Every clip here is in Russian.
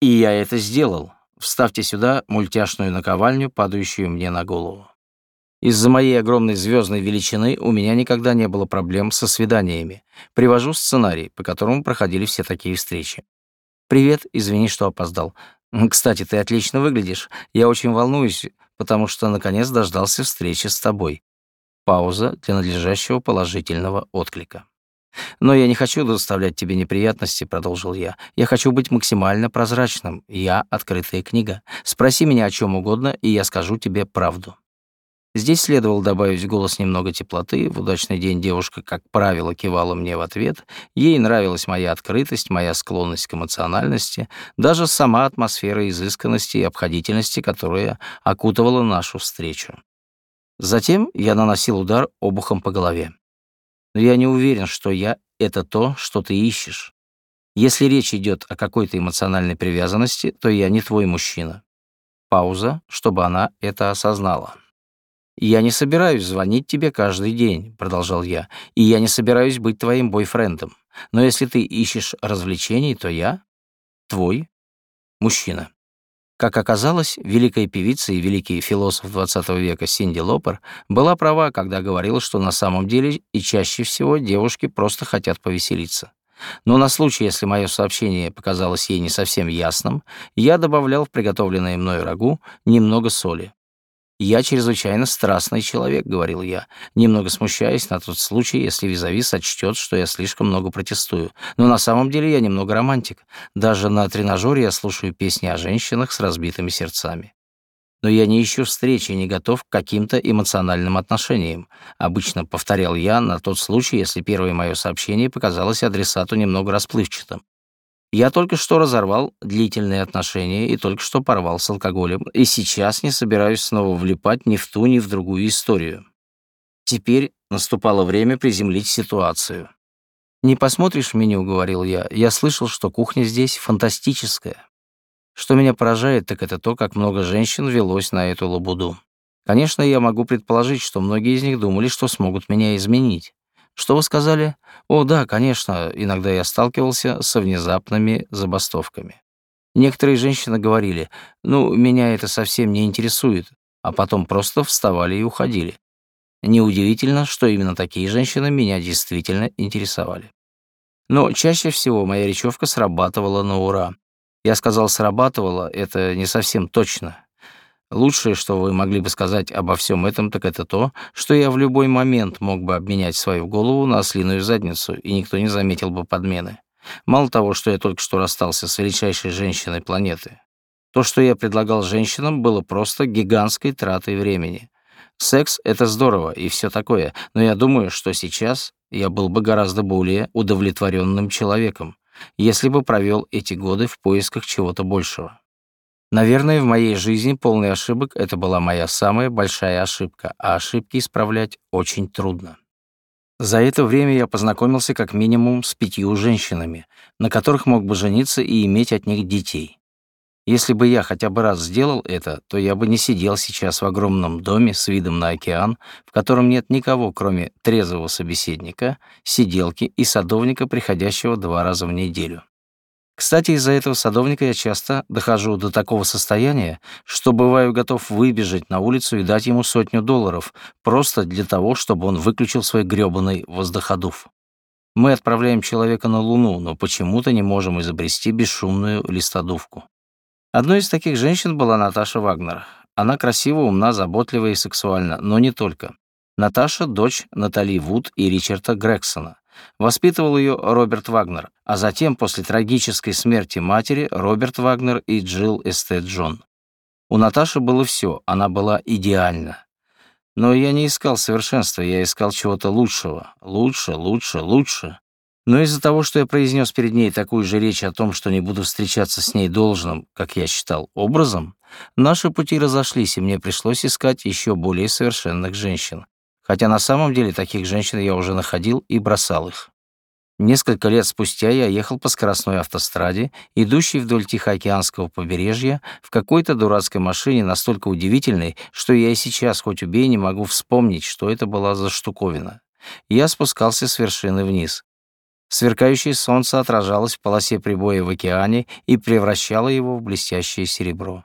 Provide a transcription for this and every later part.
И я это сделал. Вставьте сюда мультяшную наковальню, падающую мне на голову. Из-за моей огромной звездной величины у меня никогда не было проблем со свиданиями. Привожу сценарий, по которому проходили все такие встречи. «Привет, извини, что опоздал. Кстати, ты отлично выглядишь. Я очень волнуюсь, потому что наконец дождался встречи с тобой». Пауза для надлежащего положительного отклика. «Но я не хочу доставлять тебе неприятности», — продолжил я. «Я хочу быть максимально прозрачным. Я — открытая книга. Спроси меня о чем угодно, и я скажу тебе правду». Здесь следовало добавить голос немного теплоты. В удачный день девушка, как правило, кивала мне в ответ. Ей нравилась моя открытость, моя склонность к эмоциональности, даже сама атмосфера изысканности и обходительности, которая окутывала нашу встречу. Затем я наносил удар обухом по голове. Но я не уверен, что я — это то, что ты ищешь. Если речь идет о какой-то эмоциональной привязанности, то я не твой мужчина. Пауза, чтобы она это осознала. «Я не собираюсь звонить тебе каждый день», — продолжал я, «и я не собираюсь быть твоим бойфрендом. Но если ты ищешь развлечений, то я твой мужчина». Как оказалось, великая певица и великий философ XX века Синди Лопер была права, когда говорила, что на самом деле и чаще всего девушки просто хотят повеселиться. Но на случай, если мое сообщение показалось ей не совсем ясным, я добавлял в приготовленное мною рагу немного соли. «Я чрезвычайно страстный человек», — говорил я, немного смущаясь на тот случай, если Визави сочтет, что я слишком много протестую. Но на самом деле я немного романтик. Даже на тренажере я слушаю песни о женщинах с разбитыми сердцами. Но я не ищу встречи и не готов к каким-то эмоциональным отношениям. Обычно повторял я на тот случай, если первое мое сообщение показалось адресату немного расплывчатым. Я только что разорвал длительные отношения и только что порвал с алкоголем, и сейчас не собираюсь снова влипать ни в ту, ни в другую историю. Теперь наступало время приземлить ситуацию. «Не посмотришь меню», — говорил я. «Я слышал, что кухня здесь фантастическая. Что меня поражает, так это то, как много женщин велось на эту лабуду. Конечно, я могу предположить, что многие из них думали, что смогут меня изменить. Что вы сказали? О, да, конечно, иногда я сталкивался со внезапными забастовками. Некоторые женщины говорили, ну, меня это совсем не интересует, а потом просто вставали и уходили. Неудивительно, что именно такие женщины меня действительно интересовали. Но чаще всего моя речевка срабатывала на ура. Я сказал «срабатывала» — это не совсем точно. Лучшее, что вы могли бы сказать обо всем этом, так это то, что я в любой момент мог бы обменять свою голову на ослиную задницу, и никто не заметил бы подмены. Мало того, что я только что расстался с величайшей женщиной планеты. То, что я предлагал женщинам, было просто гигантской тратой времени. Секс — это здорово и все такое, но я думаю, что сейчас я был бы гораздо более удовлетворенным человеком, если бы провел эти годы в поисках чего-то большего. Наверное, в моей жизни полный ошибок — это была моя самая большая ошибка, а ошибки исправлять очень трудно. За это время я познакомился как минимум с пятью женщинами, на которых мог бы жениться и иметь от них детей. Если бы я хотя бы раз сделал это, то я бы не сидел сейчас в огромном доме с видом на океан, в котором нет никого, кроме трезвого собеседника, сиделки и садовника, приходящего два раза в неделю. Кстати, из-за этого садовника я часто дохожу до такого состояния, что бываю готов выбежать на улицу и дать ему сотню долларов, просто для того, чтобы он выключил свой грёбаный воздуходув. Мы отправляем человека на Луну, но почему-то не можем изобрести бесшумную листодувку. Одной из таких женщин была Наташа Вагнер. Она красива, умна, заботлива и сексуальна, но не только. Наташа — дочь Натали Вуд и Ричарда Грексона. Воспитывал ее Роберт Вагнер, а затем, после трагической смерти матери, Роберт Вагнер и Джилл Эстет Джон. У Наташи было все, она была идеальна. Но я не искал совершенства, я искал чего-то лучшего. Лучше, лучше, лучше. Но из-за того, что я произнес перед ней такую же речь о том, что не буду встречаться с ней должным, как я считал, образом, наши пути разошлись, и мне пришлось искать еще более совершенных женщин хотя на самом деле таких женщин я уже находил и бросал их. Несколько лет спустя я ехал по скоростной автостраде, идущей вдоль Тихоокеанского побережья, в какой-то дурацкой машине настолько удивительной, что я и сейчас, хоть убей, не могу вспомнить, что это была за штуковина. Я спускался с вершины вниз. Сверкающее солнце отражалось в полосе прибоя в океане и превращало его в блестящее серебро.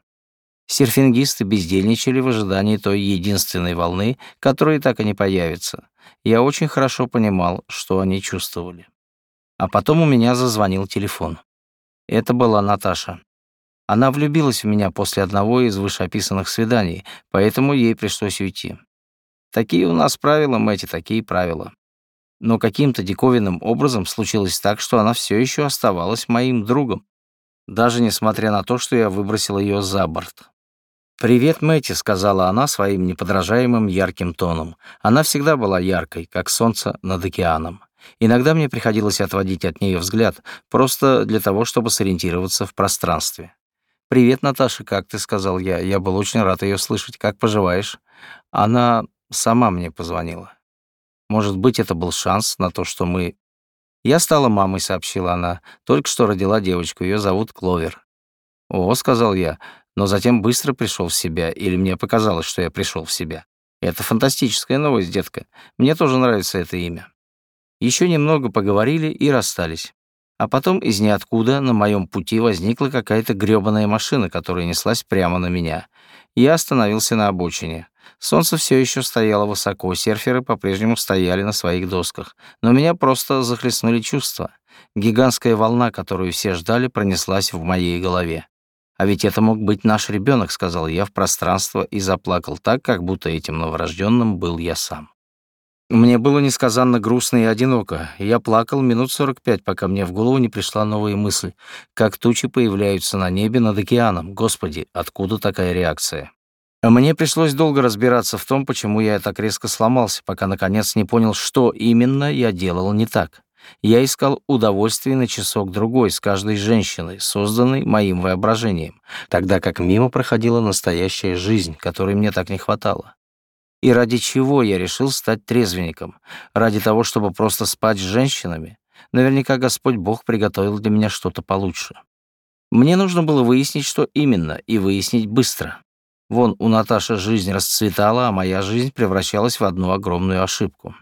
Серфингисты бездельничали в ожидании той единственной волны, которая так и не появится. Я очень хорошо понимал, что они чувствовали. А потом у меня зазвонил телефон. Это была Наташа. Она влюбилась в меня после одного из вышеописанных свиданий, поэтому ей пришлось уйти. Такие у нас правила, Мэти, такие правила. Но каким-то диковинным образом случилось так, что она все еще оставалась моим другом, даже несмотря на то, что я выбросил ее за борт. «Привет, Мэти», — сказала она своим неподражаемым ярким тоном. Она всегда была яркой, как солнце над океаном. Иногда мне приходилось отводить от нее взгляд, просто для того, чтобы сориентироваться в пространстве. «Привет, Наташа, как ты?» — сказал я. Я был очень рад ее слышать. «Как поживаешь?» Она сама мне позвонила. Может быть, это был шанс на то, что мы... «Я стала мамой», — сообщила она. «Только что родила девочку. Ее зовут Кловер». «О», — сказал я, но затем быстро пришел в себя, или мне показалось, что я пришел в себя. Это фантастическая новость, детка. Мне тоже нравится это имя. Еще немного поговорили и расстались. А потом из ниоткуда на моем пути возникла какая-то грёбаная машина, которая неслась прямо на меня. Я остановился на обочине. Солнце все еще стояло высоко, серферы по-прежнему стояли на своих досках. Но меня просто захлестнули чувства. Гигантская волна, которую все ждали, пронеслась в моей голове. «А ведь это мог быть наш ребенок, сказал я в пространство и заплакал так, как будто этим новорожденным был я сам. Мне было несказанно грустно и одиноко. Я плакал минут 45, пока мне в голову не пришла новая мысль. Как тучи появляются на небе над океаном. Господи, откуда такая реакция? Мне пришлось долго разбираться в том, почему я так резко сломался, пока наконец не понял, что именно я делал не так. Я искал удовольствие на часок-другой с каждой женщиной, созданной моим воображением, тогда как мимо проходила настоящая жизнь, которой мне так не хватало. И ради чего я решил стать трезвенником? Ради того, чтобы просто спать с женщинами? Наверняка Господь Бог приготовил для меня что-то получше. Мне нужно было выяснить, что именно, и выяснить быстро. Вон, у Наташи жизнь расцветала, а моя жизнь превращалась в одну огромную ошибку.